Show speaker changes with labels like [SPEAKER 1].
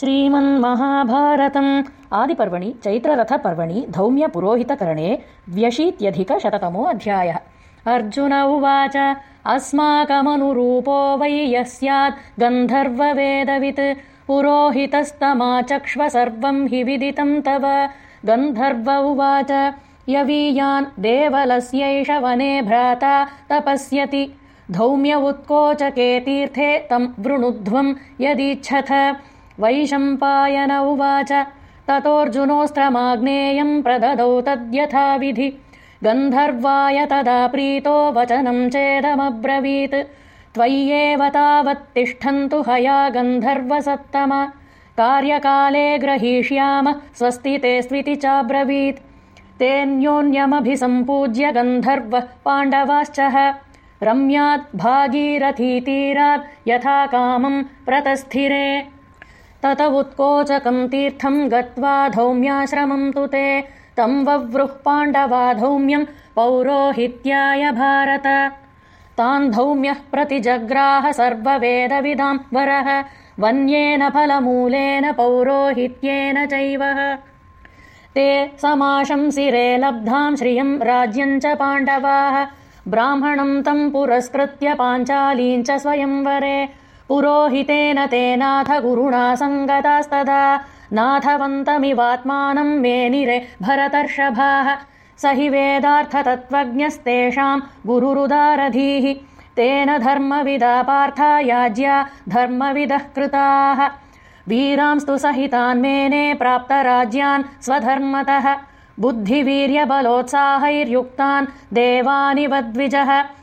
[SPEAKER 1] श्रीमन्महाभारतम्। आदिपर्वणि चैत्ररथपर्वणि धौम्यपुरोहितकरणे व्यशीत्यधिकशततमो अध्यायः अर्जुन उवाच अस्माकमनुरूपो वै यः स्यात् गन्धर्ववेदवित्। पुरोहितस्तमाचक्ष्व सर्वम् हि विदितम् तव। गन्धर्व उवाच यवीयान् देवलस्यैष वने भ्राता तपस्यति। धौम्य उत्कोचके तीर्थे तम् वृणुध्वम् यदीच्छथ वैशम्पायन उवाच। ततोऽर्जुनोऽस्त्रमाग्नेयम् प्रददौ तद्यथाविधि। गन्धर्वाय तदा प्रीतो वचनम् चेदमब्रवीत्। त्वय्येव तावत्तिष्ठन्तु हया गन्धर्वसत्तम। कार्यकाले ग्रहीष्याम स्वस्ति ते स्विति चाब्रवीत्। तेऽन्योन्यमभिसम्पूज्य गन्धर्वः पाण्डवाश्चः। रम्यात् भागीरथीतीरात् यथा कामम् प्रतस्थिरे तत उत्कोचकम् तीर्थम् गत्वा धौम्याश्रमम् तु ते तम् वव्रुः पाण्डवा धौम्यम् पौरोहित्याय भारत। तान् धौम्यः प्रतिजग्राह सर्ववेदविदाम् वरः वन्येन फलमूलेन पौरोहित्येन चैव। ते समाशंसिरे लब्धाम् श्रियम् राज्यम् च पाण्डवाः ब्राह्मणम् तम् पुरस्कृत्य पाञ्चालीम् च स्वयंवरे पुरोहितेन तेनाथ गुरुणा सङ्गतास्तदा नाथवन्तमिवात्मानम् मेनिरे भरतर्षभाः। स हि वेदार्थतत्त्वज्ञस्तेषाम् गुरुरुदारधीः। तेन धर्मविदा पार्था याज्या धर्मविदः कृताः। वीरांस्तु सहितान्मेने प्राप्तराज्यान् स्वधर्मतः। बुद्धिवीर्यबलोत्साहैर्युक्तान् देवानिवद्विजः